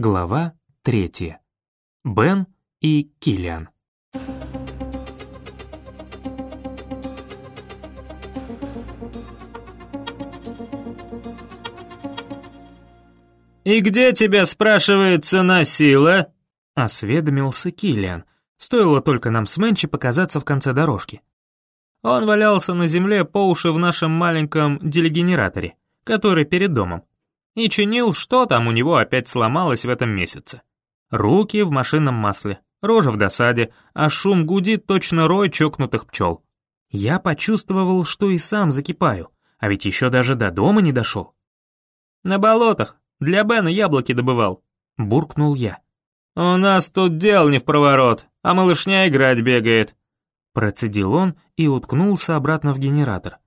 Глава третья. Бен и Киллиан. «И где тебя, спрашивается, носила?» — осведомился Киллиан. Стоило только нам с Мэнчи показаться в конце дорожки. Он валялся на земле по уши в нашем маленьком делегенераторе, который перед домом, и чинил, что там у него опять сломалось в этом месяце. Руки в машинном масле, рожа в досаде, а шум гудит точно рой чокнутых пчел. Я почувствовал, что и сам закипаю, а ведь еще даже до дома не дошел. «На болотах, для Бена яблоки добывал», — буркнул я. «У нас тут дел не в проворот, а малышня играть бегает», — процедил он и уткнулся обратно в генератор.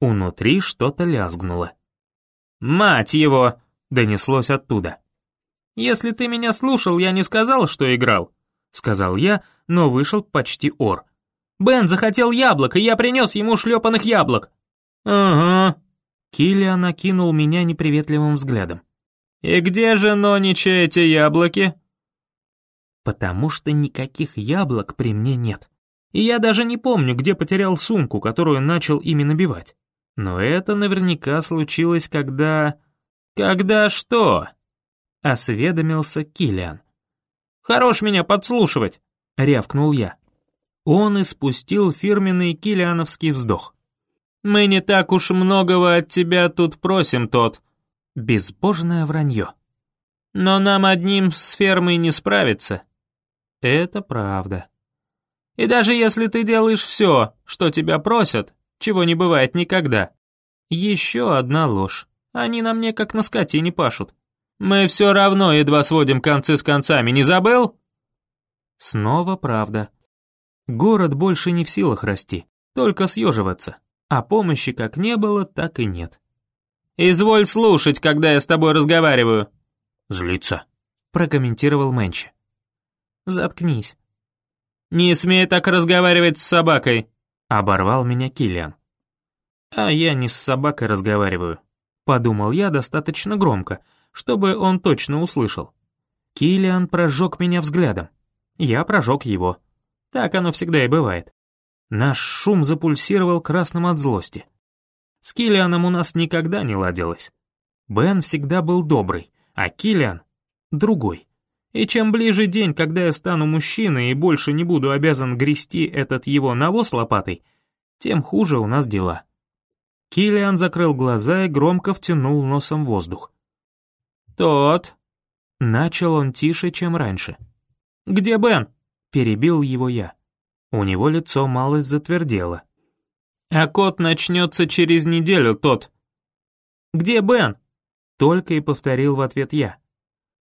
Унутри что-то лязгнуло. «Мать его!» — донеслось оттуда. «Если ты меня слушал, я не сказал, что играл», — сказал я, но вышел почти ор. «Бен захотел яблок, и я принес ему шлепанных яблок». «Ага». Киллиан окинул меня неприветливым взглядом. «И где же, Нонича, эти яблоки?» «Потому что никаких яблок при мне нет. И я даже не помню, где потерял сумку, которую начал ими набивать. Но это наверняка случилось, когда... Когда что? Осведомился Килиан. Хорош меня подслушивать, рявкнул я. Он испустил фирменный килиановский вздох. «Мы не так уж многого от тебя тут просим, тот». Безбожное вранье. «Но нам одним с фермой не справиться». «Это правда». «И даже если ты делаешь все, что тебя просят, чего не бывает никогда. Еще одна ложь. Они на мне как на скотине пашут. Мы все равно едва сводим концы с концами, не забыл? Снова правда. Город больше не в силах расти, только съеживаться. А помощи как не было, так и нет. «Изволь слушать, когда я с тобой разговариваю». «Злиться», — прокомментировал Мэнчи. «Заткнись». «Не смей так разговаривать с собакой», Оборвал меня Киллиан. А я не с собакой разговариваю. Подумал я достаточно громко, чтобы он точно услышал. Киллиан прожег меня взглядом. Я прожег его. Так оно всегда и бывает. Наш шум запульсировал красным от злости. С Киллианом у нас никогда не ладилось. Бен всегда был добрый, а Киллиан — другой. И чем ближе день, когда я стану мужчиной и больше не буду обязан грести этот его навоз лопатой, тем хуже у нас дела. Киллиан закрыл глаза и громко втянул носом воздух. «Тот...» Начал он тише, чем раньше. «Где Бен?» — перебил его я. У него лицо малость затвердело. «А кот начнется через неделю, тот...» «Где Бен?» Только и повторил в ответ я.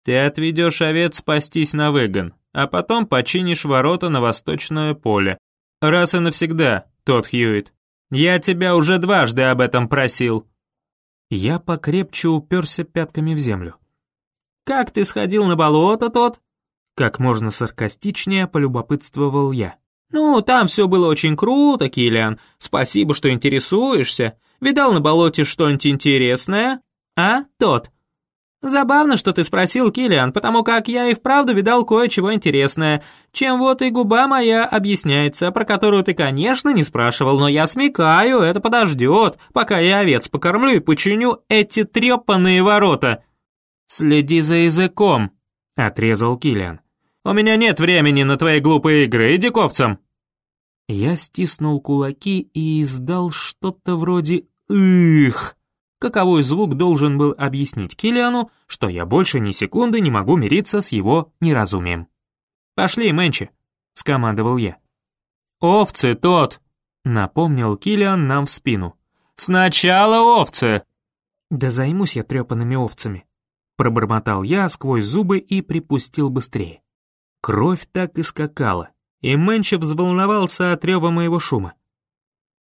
Ты отведешь овец спастись на выгон, а потом починишь ворота на восточное поле. Раз и навсегда, тот Хьюит. Я тебя уже дважды об этом просил». Я покрепче уперся пятками в землю. «Как ты сходил на болото, тот?» Как можно саркастичнее полюбопытствовал я. «Ну, там все было очень круто, Киллиан. Спасибо, что интересуешься. Видал на болоте что-нибудь интересное? А, тот?» «Забавно, что ты спросил, Киллиан, потому как я и вправду видал кое-чего интересное, чем вот и губа моя объясняется, про которую ты, конечно, не спрашивал, но я смекаю, это подождет, пока я овец покормлю и починю эти трепанные ворота». «Следи за языком», — отрезал Киллиан. «У меня нет времени на твои глупые игры, иди ковцам». Я стиснул кулаки и издал что-то вроде «Их». Каковой звук должен был объяснить Киллиану, что я больше ни секунды не могу мириться с его неразумием. «Пошли, Мэнчи», — скомандовал я. «Овцы тот», — напомнил Киллиан нам в спину. «Сначала овцы!» «Да займусь я трепанными овцами», — пробормотал я сквозь зубы и припустил быстрее. Кровь так и скакала, и Мэнчи взволновался от рева моего шума.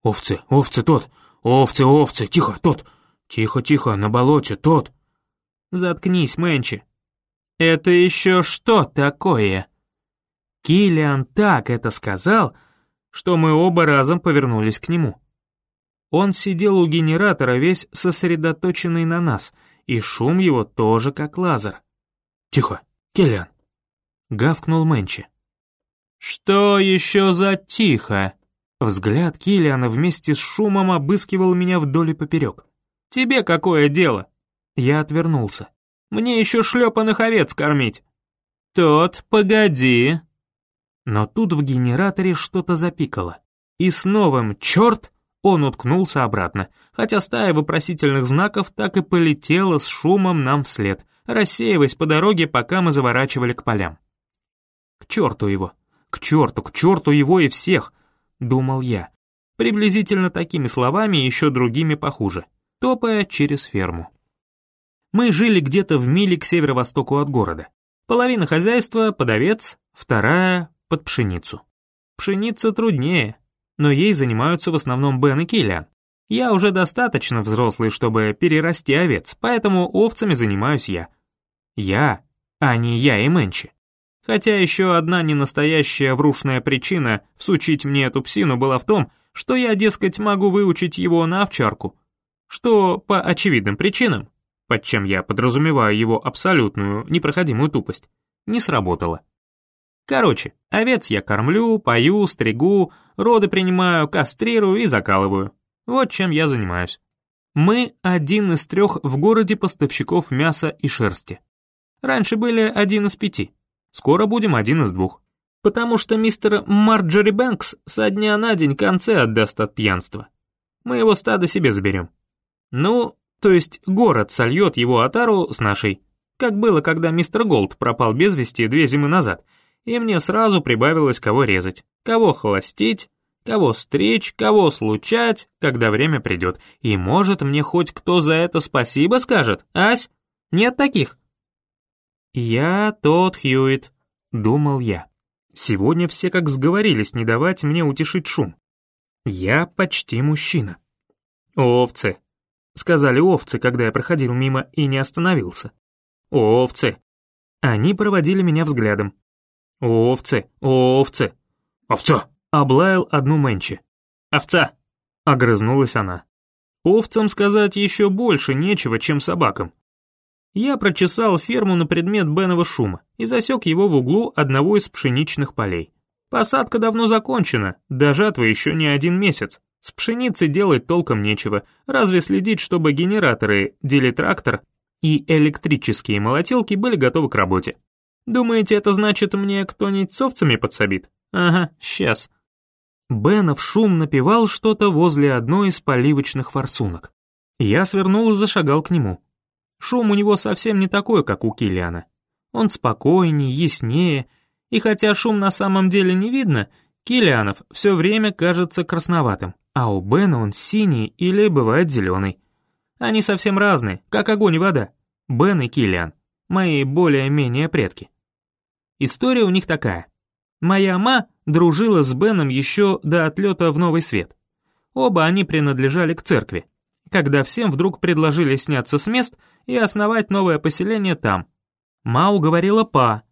«Овцы, овцы тот! Овцы, овцы! Тихо, тот! «Тихо, тихо, на болоте тот!» «Заткнись, Мэнчи!» «Это еще что такое?» Киллиан так это сказал, что мы оба разом повернулись к нему. Он сидел у генератора весь сосредоточенный на нас, и шум его тоже как лазер. «Тихо, Келлиан!» — гавкнул Мэнчи. «Что еще за тихо?» Взгляд Киллиана вместе с шумом обыскивал меня вдоль и поперек. «Тебе какое дело?» Я отвернулся. «Мне еще шлепаных овец кормить». «Тот, погоди». Но тут в генераторе что-то запикало. И с новым «черт» он уткнулся обратно, хотя стая вопросительных знаков так и полетела с шумом нам вслед, рассеиваясь по дороге, пока мы заворачивали к полям. К черту его, к черту, к черту его и всех, думал я, приблизительно такими словами и еще другими похуже, топая через ферму. Мы жили где-то в миле к северо-востоку от города. Половина хозяйства под овец, вторая под пшеницу. Пшеница труднее, но ей занимаются в основном Бен и Киллиан. Я уже достаточно взрослый, чтобы перерасти овец, поэтому овцами занимаюсь я. Я, а не я и Мэнчи. Хотя еще одна ненастоящая врушная причина всучить мне эту псину была в том, что я, дескать, могу выучить его на овчарку. Что по очевидным причинам, под чем я подразумеваю его абсолютную непроходимую тупость, не сработало. Короче, овец я кормлю, пою, стригу, роды принимаю, кастрирую и закалываю. Вот чем я занимаюсь. Мы один из трех в городе поставщиков мяса и шерсти. Раньше были один из пяти. Скоро будем один из двух. Потому что мистер Марджори Бэнкс со дня на день концы отдаст от пьянства. Мы его стадо себе заберем. Ну, то есть город сольет его отару с нашей. Как было, когда мистер Голд пропал без вести две зимы назад — и мне сразу прибавилось кого резать, кого холостить, кого стричь, кого случать, когда время придет. И может мне хоть кто за это спасибо скажет, Ась? Нет таких? Я тот Хьюит, думал я. Сегодня все как сговорились не давать мне утешить шум. Я почти мужчина. Овцы, сказали овцы, когда я проходил мимо и не остановился. Овцы. Они проводили меня взглядом. «Овцы, овцы!» «Овца!» — облаял одну Мэнчи. «Овца!» — огрызнулась она. Овцам сказать еще больше нечего, чем собакам. Я прочесал ферму на предмет Бенова шума и засек его в углу одного из пшеничных полей. Посадка давно закончена, до жатвы еще не один месяц. С пшеницей делать толком нечего, разве следить, чтобы генераторы, делитрактор и электрические молотилки были готовы к работе. Думаете, это значит мне кто-нибудь с подсобит? Ага, сейчас. Бенов шум напевал что-то возле одной из поливочных форсунок. Я свернул и зашагал к нему. Шум у него совсем не такой, как у Килиана. Он спокойнее, яснее, и хотя шум на самом деле не видно, Килианов все время кажется красноватым, а у Бена он синий или бывает зеленый. Они совсем разные, как огонь и вода. Бен и Килиан, мои более-менее предки. История у них такая. Моя ма дружила с Беном еще до отлета в Новый Свет. Оба они принадлежали к церкви. Когда всем вдруг предложили сняться с мест и основать новое поселение там. Ма уговорила Па,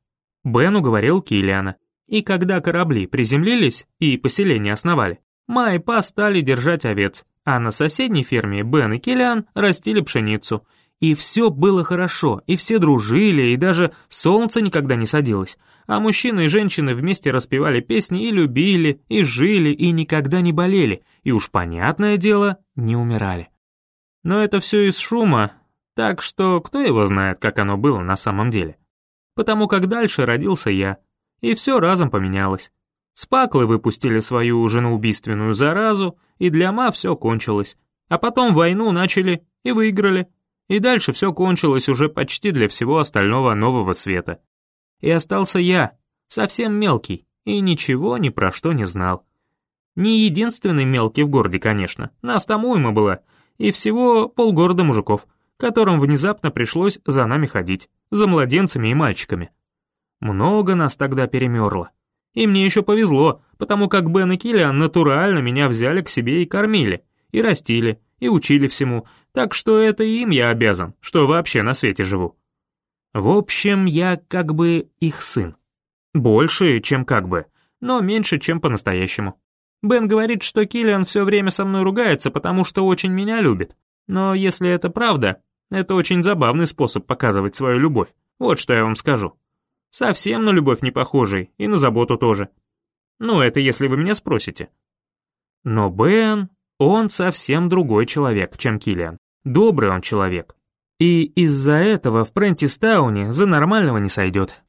Бен уговорил Киллиана. И когда корабли приземлились и поселение основали, Ма и Па стали держать овец, а на соседней ферме Бен и Киллиан растили пшеницу — и все было хорошо, и все дружили, и даже солнце никогда не садилось. А мужчины и женщины вместе распевали песни и любили, и жили, и никогда не болели, и уж понятное дело, не умирали. Но это все из шума, так что кто его знает, как оно было на самом деле. Потому как дальше родился я, и все разом поменялось. Спаклы выпустили свою женоубийственную заразу, и для ма все кончилось. А потом войну начали и выиграли. И дальше все кончилось уже почти для всего остального нового света. И остался я, совсем мелкий, и ничего ни про что не знал. Не единственный мелкий в городе, конечно, нас там уйма была, и всего полгорода мужиков, которым внезапно пришлось за нами ходить, за младенцами и мальчиками. Много нас тогда перемерло. И мне еще повезло, потому как Бен и Киллиан натурально меня взяли к себе и кормили, и растили, и учили всему, так что это им я обязан, что вообще на свете живу. В общем, я как бы их сын. Больше, чем как бы, но меньше, чем по-настоящему. Бен говорит, что Киллиан все время со мной ругается, потому что очень меня любит. Но если это правда, это очень забавный способ показывать свою любовь. Вот что я вам скажу. Совсем на любовь не похожий, и на заботу тоже. Ну, это если вы меня спросите. Но Бен, он совсем другой человек, чем Киллиан. Добрый он человек. И из-за этого в Прентистауне за нормального не сойдет.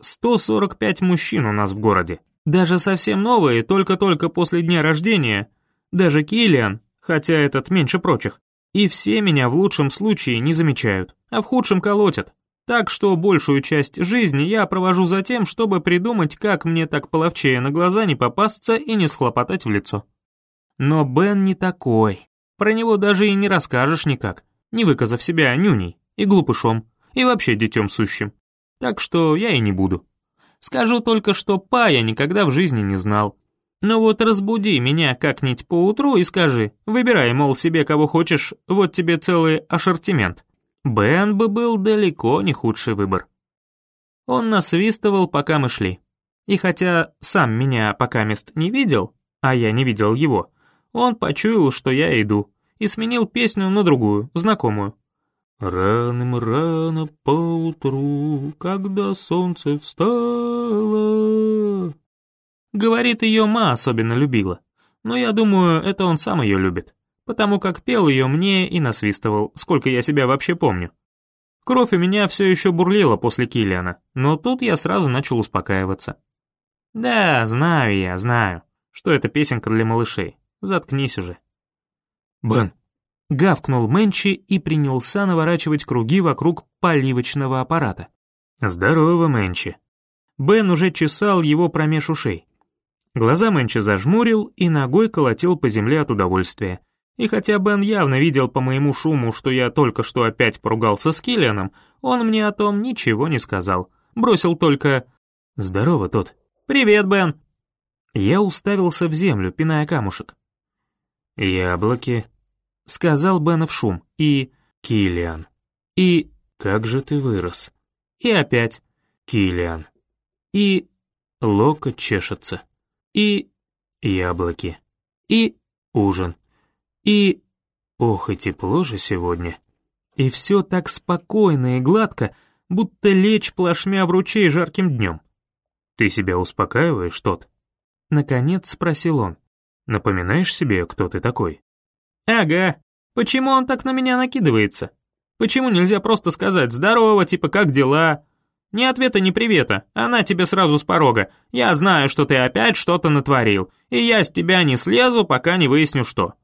145 мужчин у нас в городе. Даже совсем новые, только-только после дня рождения. Даже Киллиан, хотя этот меньше прочих. И все меня в лучшем случае не замечают, а в худшем колотят. Так что большую часть жизни я провожу за тем, чтобы придумать, как мне так половчее на глаза не попасться и не схлопотать в лицо. Но Бен не такой. Про него даже и не расскажешь никак, не выказав себя нюней и глупышом, и вообще детем сущим. Так что я и не буду. Скажу только, что па я никогда в жизни не знал. Но вот разбуди меня как-нибудь поутру и скажи, выбирай, мол, себе кого хочешь, вот тебе целый ассортимент. Бен бы был далеко не худший выбор. Он насвистывал, пока мы шли. И хотя сам меня пока мест не видел, а я не видел его, он почуял, что я иду, и сменил песню на другую, знакомую. «Раным-рано поутру, когда солнце встало...» Говорит, ее ма особенно любила, но я думаю, это он сам ее любит потому как пел ее мне и насвистывал, сколько я себя вообще помню. Кровь у меня все еще бурлила после Киллиана, но тут я сразу начал успокаиваться. Да, знаю я, знаю, что это песенка для малышей. Заткнись уже. Бен. Гавкнул Мэнчи и принялся наворачивать круги вокруг поливочного аппарата. Здорово, Мэнчи. Бен уже чесал его промеж ушей. Глаза Мэнчи зажмурил и ногой колотил по земле от удовольствия, и хотя Бен явно видел по моему шуму, что я только что опять поругался с Киллианом, он мне о том ничего не сказал. Бросил только «Здорово, тот». «Привет, Бен». Я уставился в землю, пиная камушек. «Яблоки», — сказал Бен в шум, и «Киллиан». И «Как же ты вырос». И опять «Киллиан». И «Локоть чешется». И «Яблоки». И «Ужин». И... Ох, и тепло же сегодня. И все так спокойно и гладко, будто лечь плашмя в ручей жарким днем. Ты себя успокаиваешь, тот? Наконец спросил он. Напоминаешь себе, кто ты такой? Ага. Почему он так на меня накидывается? Почему нельзя просто сказать «здорово», типа «как дела»? Ни ответа, ни привета, она тебе сразу с порога. Я знаю, что ты опять что-то натворил, и я с тебя не слезу, пока не выясню, что.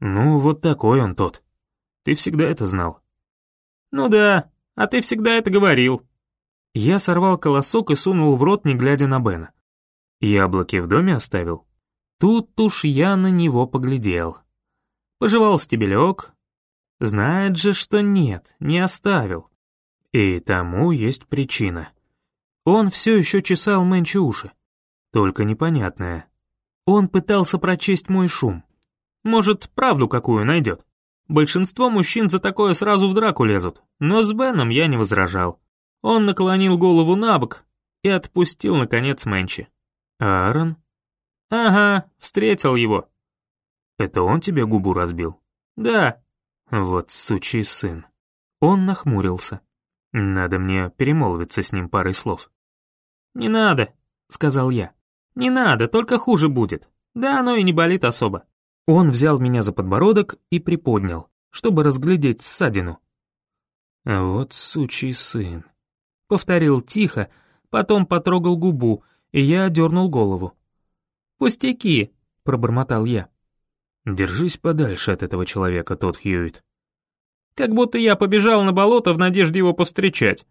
«Ну, вот такой он тот. Ты всегда это знал». «Ну да, а ты всегда это говорил». Я сорвал колосок и сунул в рот, не глядя на Бена. «Яблоки в доме оставил?» Тут уж я на него поглядел. Пожевал стебелек. Знает же, что нет, не оставил. И тому есть причина. Он все еще чесал Мэнчи уши. Только непонятное. Он пытался прочесть мой шум. Может, правду какую найдет. Большинство мужчин за такое сразу в драку лезут, но с Беном я не возражал. Он наклонил голову на бок и отпустил, наконец, Мэнчи. «Аарон?» «Ага, встретил его». «Это он тебе губу разбил?» «Да». «Вот сучий сын». Он нахмурился. «Надо мне перемолвиться с ним парой слов». «Не надо», — сказал я. «Не надо, только хуже будет. Да оно и не болит особо». Он взял меня за подбородок и приподнял, чтобы разглядеть ссадину. «Вот сучий сын», — повторил тихо, потом потрогал губу, и я дернул голову. «Пустяки», — пробормотал я. «Держись подальше от этого человека, тот Хьюит». «Как будто я побежал на болото в надежде его повстречать».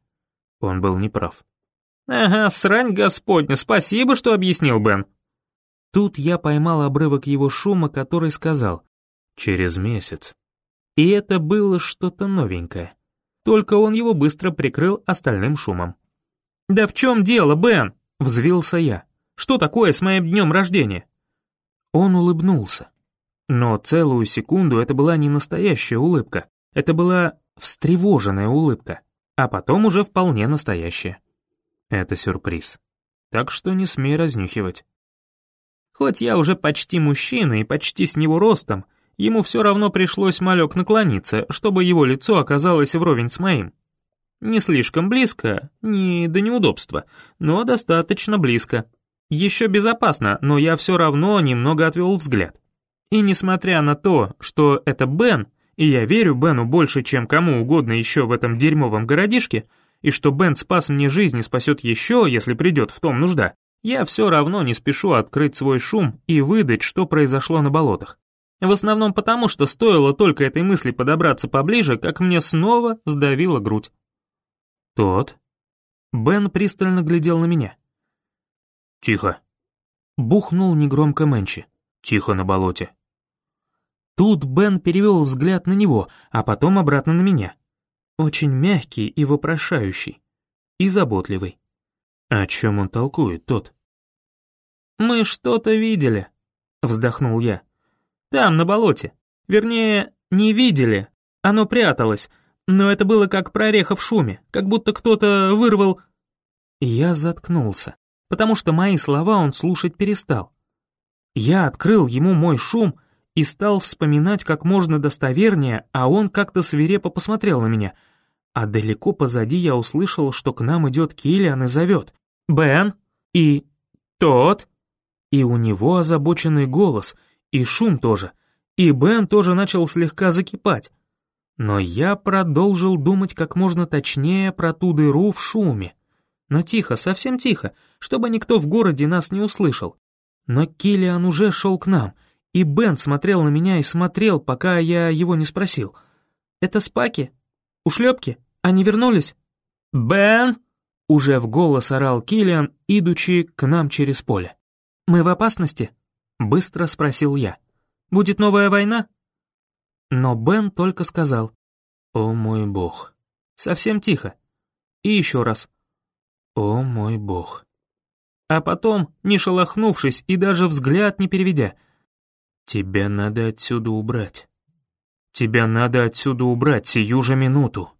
Он был неправ. «Ага, срань господня, спасибо, что объяснил, Бен». Тут я поймал обрывок его шума, который сказал «через месяц». И это было что-то новенькое. Только он его быстро прикрыл остальным шумом. «Да в чем дело, Бен?» — взвился я. «Что такое с моим днем рождения?» Он улыбнулся. Но целую секунду это была не настоящая улыбка. Это была встревоженная улыбка, а потом уже вполне настоящая. Это сюрприз. Так что не смей разнюхивать. Хоть я уже почти мужчина и почти с него ростом, ему все равно пришлось малек наклониться, чтобы его лицо оказалось вровень с моим. Не слишком близко, не до неудобства, но достаточно близко. Еще безопасно, но я все равно немного отвел взгляд. И несмотря на то, что это Бен, и я верю Бену больше, чем кому угодно еще в этом дерьмовом городишке, и что Бен спас мне жизнь и спасет еще, если придет в том нужда, я все равно не спешу открыть свой шум и выдать, что произошло на болотах. В основном потому, что стоило только этой мысли подобраться поближе, как мне снова сдавила грудь. «Тот?» Бен пристально глядел на меня. «Тихо!» Бухнул негромко Мэнчи. «Тихо на болоте!» Тут Бен перевел взгляд на него, а потом обратно на меня. Очень мягкий и вопрошающий. И заботливый. О чем он толкует, тот? «Мы что-то видели», — вздохнул я. «Там, на болоте. Вернее, не видели. Оно пряталось. Но это было как прореха в шуме, как будто кто-то вырвал...» Я заткнулся, потому что мои слова он слушать перестал. Я открыл ему мой шум и стал вспоминать как можно достовернее, а он как-то свирепо посмотрел на меня. А далеко позади я услышал, что к нам идет Киллиан и зовет. «Бен!» и «Тот!» И у него озабоченный голос, и шум тоже, и Бен тоже начал слегка закипать. Но я продолжил думать как можно точнее про ту дыру в шуме. Но тихо, совсем тихо, чтобы никто в городе нас не услышал. Но Киллиан уже шел к нам — и Бен смотрел на меня и смотрел, пока я его не спросил. «Это спаки? Ушлепки? Они вернулись?» «Бен!» — уже в голос орал Киллиан, идучи к нам через поле. «Мы в опасности?» — быстро спросил я. «Будет новая война?» Но Бен только сказал «О мой бог». Совсем тихо. И еще раз «О мой бог». А потом, не шелохнувшись и даже взгляд не переведя, «Тебя надо отсюда убрать. Тебя надо отсюда убрать сию же минуту».